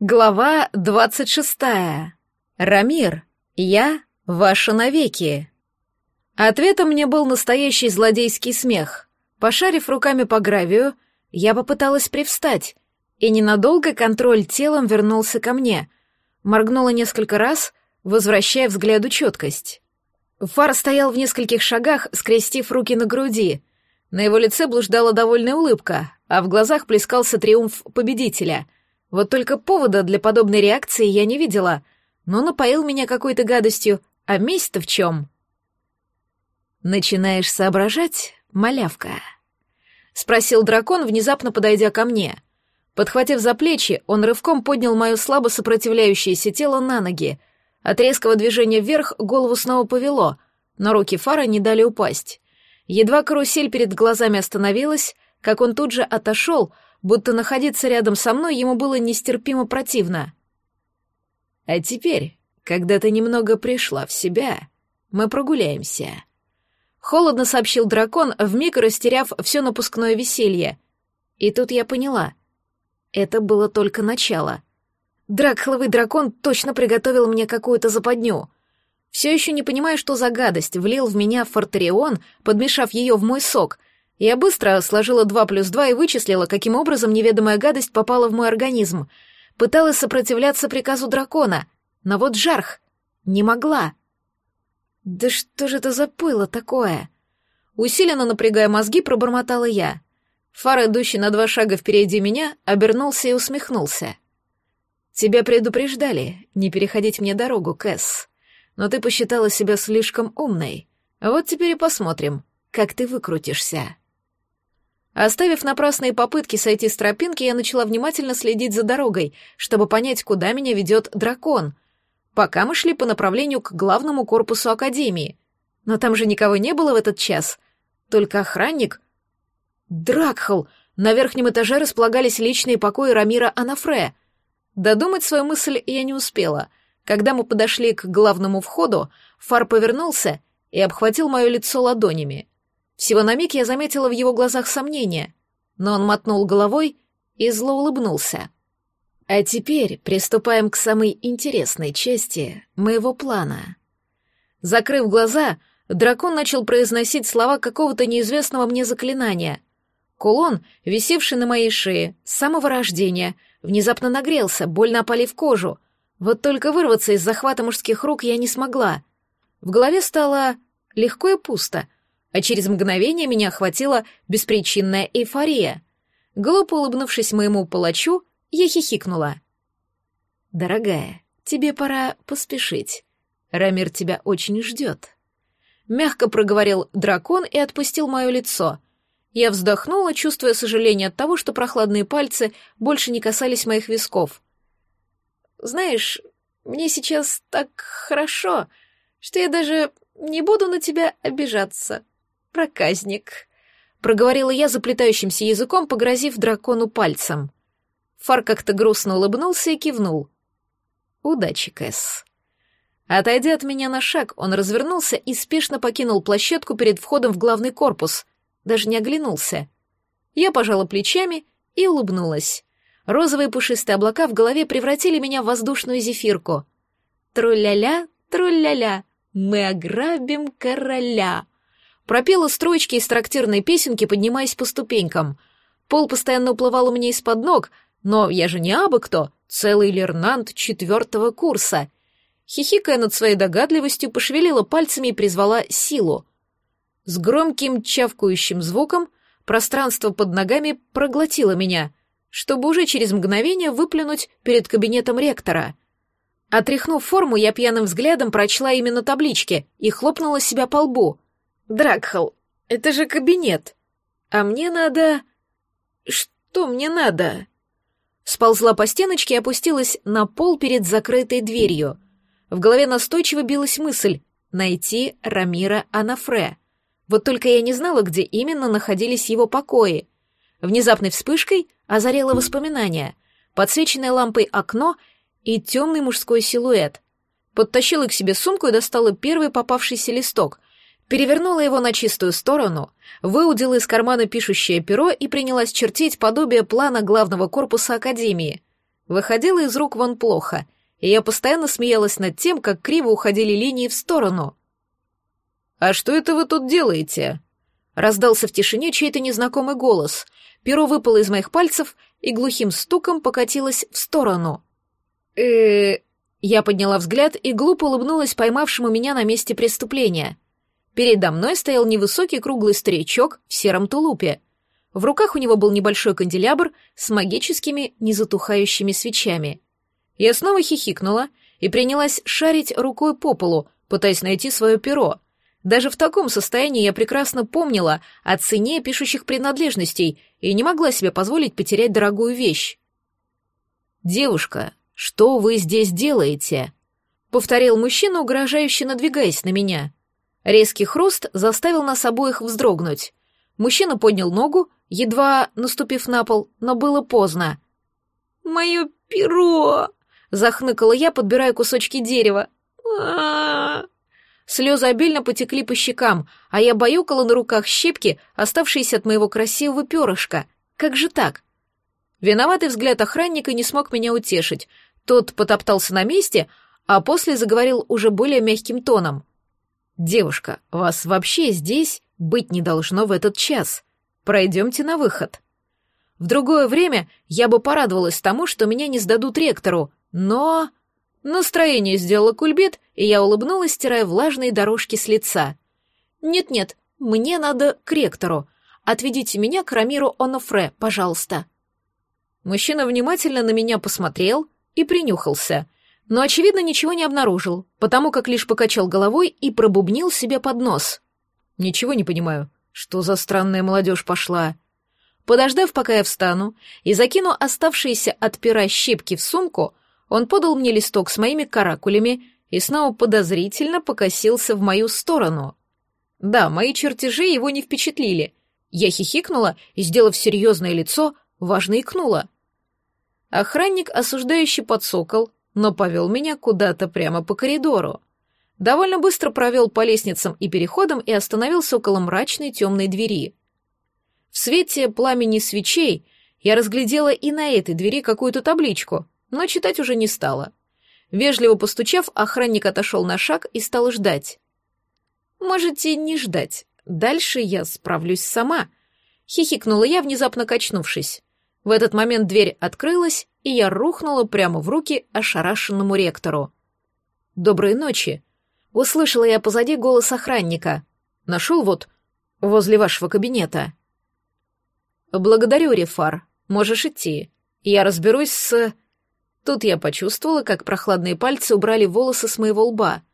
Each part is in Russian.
Глава двадцать шестая. Рамир, я ваша навеки. Ответом мне был настоящий злодейский смех. Пошарив руками по гравию, я попыталась привстать, и ненадолго контроль телом вернулся ко мне. Моргнула несколько раз, возвращая взгляду четкость. Фар стоял в нескольких шагах, скрестив руки на груди. На его лице блуждала довольная улыбка, а в глазах плескался триумф победителя. Вот только повода для подобной реакции я не видела, но напоил меня какой-то гадостью, а месть-то в чем? «Начинаешь соображать, малявка?» — спросил дракон, внезапно подойдя ко мне. Подхватив за плечи, он рывком поднял мое слабо сопротивляющееся тело на ноги. От резкого движения вверх голову снова повело, но руки Фара не дали упасть. Едва карусель перед глазами остановилась, как он тут же отошел, будто находиться рядом со мной ему было нестерпимо противно. «А теперь, когда ты немного пришла в себя, мы прогуляемся», — холодно сообщил дракон, вмиг растеряв все напускное веселье. И тут я поняла — это было только начало. Дракхловый дракон точно приготовил мне какую-то западню. Все еще не понимая, что за гадость, влил в меня фортерион, подмешав ее в мой сок. Я быстро сложила два плюс два и вычислила, каким образом неведомая гадость попала в мой организм. Пыталась сопротивляться приказу дракона, но вот жарх не могла. Да что же это за пыло такое? Усиленно напрягая мозги, пробормотала я. Фар, идущий на два шага впереди меня, обернулся и усмехнулся. «Тебя предупреждали не переходить мне дорогу, Кэс. Но ты посчитала себя слишком умной. Вот теперь и посмотрим, как ты выкрутишься». Оставив напрасные попытки сойти с тропинки, я начала внимательно следить за дорогой, чтобы понять, куда меня ведет дракон. Пока мы шли по направлению к главному корпусу Академии. Но там же никого не было в этот час. Только охранник Дракхал! На верхнем этаже располагались личные покои Рамира Анафре. Додумать свою мысль я не успела. Когда мы подошли к главному входу, Фар повернулся и обхватил мое лицо ладонями. Всего на миг я заметила в его глазах сомнение, но он мотнул головой и зло улыбнулся. А теперь приступаем к самой интересной части моего плана. Закрыв глаза, дракон начал произносить слова какого-то неизвестного мне заклинания. Кулон, висевший на моей шее, с самого рождения, внезапно нагрелся, больно опалив кожу. Вот только вырваться из захвата мужских рук я не смогла. В голове стало легко и пусто, а через мгновение меня охватила беспричинная эйфория. Глупо улыбнувшись моему палачу, я хихикнула. «Дорогая, тебе пора поспешить. Рамир тебя очень ждет». Мягко проговорил дракон и отпустил мое лицо — я вздохнула, чувствуя сожаление от того, что прохладные пальцы больше не касались моих висков. «Знаешь, мне сейчас так хорошо, что я даже не буду на тебя обижаться, проказник», — проговорила я заплетающимся языком, погрозив дракону пальцем. Фар как-то грустно улыбнулся и кивнул. «Удачи, Кэс». Отойдя от меня на шаг, он развернулся и спешно покинул площадку перед входом в главный корпус — даже не оглянулся. Я пожала плечами и улыбнулась. Розовые пушистые облака в голове превратили меня в воздушную зефирку. Тру-ля-ля, тру-ля-ля, мы ограбим короля. Пропела строчки из трактирной песенки, поднимаясь по ступенькам. Пол постоянно уплывал у меня из-под ног, но я же не абы кто, целый лернант четвертого курса. Хихикая над своей догадливостью, пошевелила пальцами и призвала силу — с громким чавкающим звуком пространство под ногами проглотило меня, чтобы уже через мгновение выплюнуть перед кабинетом ректора. Отряхнув форму, я пьяным взглядом прочла именно таблички и хлопнула себя по лбу. «Дракхал, это же кабинет. А мне надо... Что мне надо?» Сползла по стеночке и опустилась на пол перед закрытой дверью. В голове настойчиво билась мысль — найти Рамира Анафре — вот только я не знала, где именно находились его покои. Внезапной вспышкой озарело воспоминание, подсвеченное лампой окно и темный мужской силуэт. Подтащила к себе сумку и достала первый попавшийся листок, перевернула его на чистую сторону, выудила из кармана пишущее перо и принялась чертить подобие плана главного корпуса Академии. Выходило из рук вон плохо, и я постоянно смеялась над тем, как криво уходили линии в сторону. «А что это вы тут делаете?» Раздался в тишине чей-то незнакомый голос. Перо выпало из моих пальцев и глухим стуком покатилось в сторону. э Я подняла взгляд и глупо улыбнулась поймавшему меня на месте преступления. Передо мной стоял невысокий круглый старичок в сером тулупе. В руках у него был небольшой канделябр с магическими незатухающими свечами. Я снова хихикнула и принялась шарить рукой по полу, пытаясь найти свое перо — даже в таком состоянии я прекрасно помнила о цене пишущих принадлежностей и не могла себе позволить потерять дорогую вещь. «Девушка, что вы здесь делаете?» — повторил мужчина, угрожающе надвигаясь на меня. Резкий хруст заставил нас обоих вздрогнуть. Мужчина поднял ногу, едва наступив на пол, но было поздно. «Мое перо!» — захныкала я, подбирая кусочки дерева. Слезы обильно потекли по щекам, а я баюкала на руках щепки, оставшиеся от моего красивого перышка. Как же так? Виноватый взгляд охранника не смог меня утешить. Тот потоптался на месте, а после заговорил уже более мягким тоном. «Девушка, вас вообще здесь быть не должно в этот час. Пройдемте на выход». В другое время я бы порадовалась тому, что меня не сдадут ректору, но... Настроение сделало кульбит, и я улыбнулась, стирая влажные дорожки с лица. «Нет-нет, мне надо к ректору. Отведите меня к Рамиру Онофре, пожалуйста». Мужчина внимательно на меня посмотрел и принюхался, но, очевидно, ничего не обнаружил, потому как лишь покачал головой и пробубнил себе под нос. «Ничего не понимаю. Что за странная молодежь пошла?» Подождав, пока я встану, и закину оставшиеся от пера щепки в сумку, он подал мне листок с моими каракулями и снова подозрительно покосился в мою сторону. Да, мои чертежи его не впечатлили. Я хихикнула и, сделав серьезное лицо, важно икнула. Охранник осуждающий подсокол, но повел меня куда-то прямо по коридору. Довольно быстро провел по лестницам и переходам и остановился около мрачной темной двери. В свете пламени свечей я разглядела и на этой двери какую-то табличку — но читать уже не стала. Вежливо постучав, охранник отошел на шаг и стал ждать. «Можете не ждать. Дальше я справлюсь сама», — хихикнула я, внезапно качнувшись. В этот момент дверь открылась, и я рухнула прямо в руки ошарашенному ректору. «Доброй ночи», — услышала я позади голос охранника. «Нашел вот возле вашего кабинета». «Благодарю, Рефар. Можешь идти. Я разберусь с...» Тут я почувствовала, как прохладные пальцы убрали волосы с моего лба.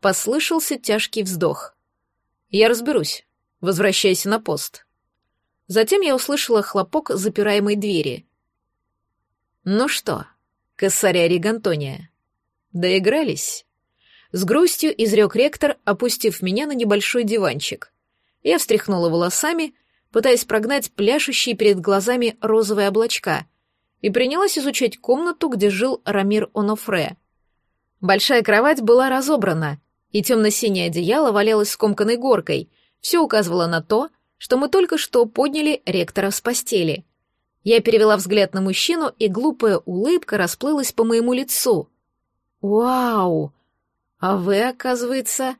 Послышался тяжкий вздох. «Я разберусь. Возвращайся на пост». Затем я услышала хлопок запираемой двери. «Ну что, косаря Ригантония, доигрались?» С грустью изрек ректор, опустив меня на небольшой диванчик. Я встряхнула волосами, пытаясь прогнать пляшущие перед глазами розовые облачка — и принялась изучать комнату, где жил Рамир Онофре. Большая кровать была разобрана, и темно-синее одеяло валялось скомканной горкой. Все указывало на то, что мы только что подняли ректора с постели. Я перевела взгляд на мужчину, и глупая улыбка расплылась по моему лицу. «Вау! А вы, оказывается,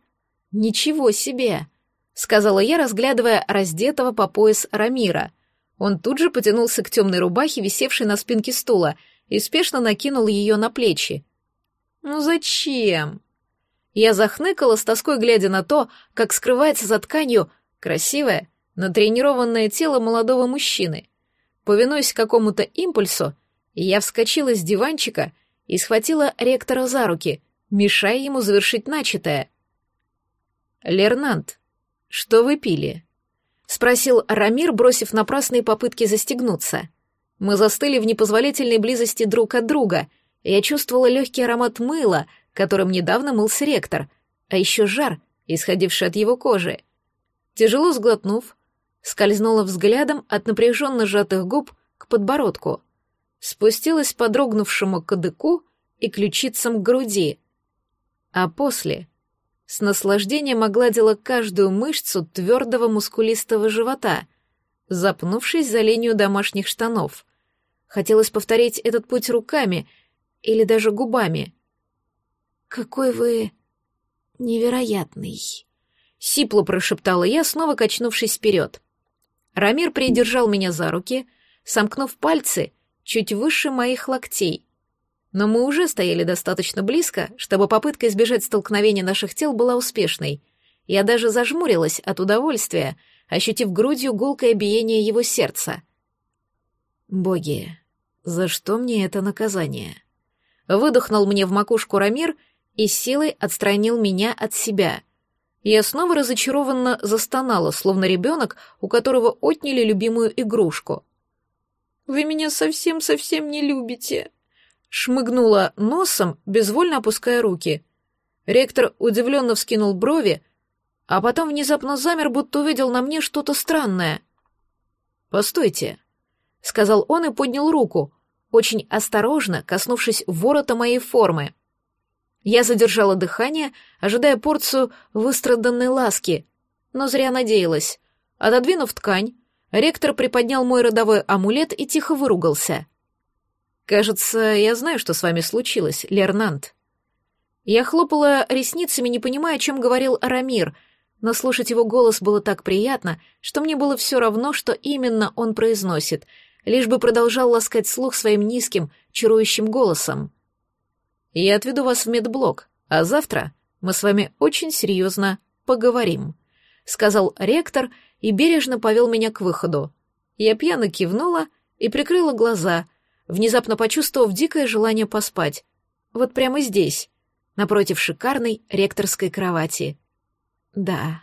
ничего себе!» — сказала я, разглядывая раздетого по пояс Рамира — он тут же потянулся к темной рубахе, висевшей на спинке стула, и спешно накинул ее на плечи. «Ну зачем?» Я захныкала с тоской, глядя на то, как скрывается за тканью красивое, натренированное тело молодого мужчины. Повинуясь какому-то импульсу, я вскочила с диванчика и схватила ректора за руки, мешая ему завершить начатое. «Лернант, что вы пили?» — спросил Рамир, бросив напрасные попытки застегнуться. Мы застыли в непозволительной близости друг от друга, и я чувствовала легкий аромат мыла, которым недавно мылся ректор, а еще жар, исходивший от его кожи. Тяжело сглотнув, скользнула взглядом от напряженно сжатых губ к подбородку, спустилась по дрогнувшему кадыку и ключицам к груди, а после с наслаждением огладила каждую мышцу твердого мускулистого живота, запнувшись за линию домашних штанов. Хотелось повторить этот путь руками или даже губами. «Какой вы невероятный!» — сипло прошептала я, снова качнувшись вперед. Рамир придержал меня за руки, сомкнув пальцы чуть выше моих локтей. Но мы уже стояли достаточно близко, чтобы попытка избежать столкновения наших тел была успешной. Я даже зажмурилась от удовольствия, ощутив грудью гулкое биение его сердца. «Боги, за что мне это наказание?» Выдохнул мне в макушку Рамир и силой отстранил меня от себя. Я снова разочарованно застонала, словно ребенок, у которого отняли любимую игрушку. «Вы меня совсем-совсем не любите», — шмыгнула носом, безвольно опуская руки. Ректор удивленно вскинул брови, а потом внезапно замер, будто увидел на мне что-то странное. «Постойте», — сказал он и поднял руку, очень осторожно коснувшись ворота моей формы. Я задержала дыхание, ожидая порцию выстраданной ласки, но зря надеялась. Отодвинув ткань, ректор приподнял мой родовой амулет и тихо выругался. «Кажется, я знаю, что с вами случилось, Лернант». Я хлопала ресницами, не понимая, о чем говорил Арамир — но слушать его голос было так приятно, что мне было все равно, что именно он произносит, лишь бы продолжал ласкать слух своим низким, чарующим голосом. «Я отведу вас в медблок, а завтра мы с вами очень серьезно поговорим», — сказал ректор и бережно повел меня к выходу. Я пьяно кивнула и прикрыла глаза, внезапно почувствовав дикое желание поспать. Вот прямо здесь, напротив шикарной ректорской кровати. Да.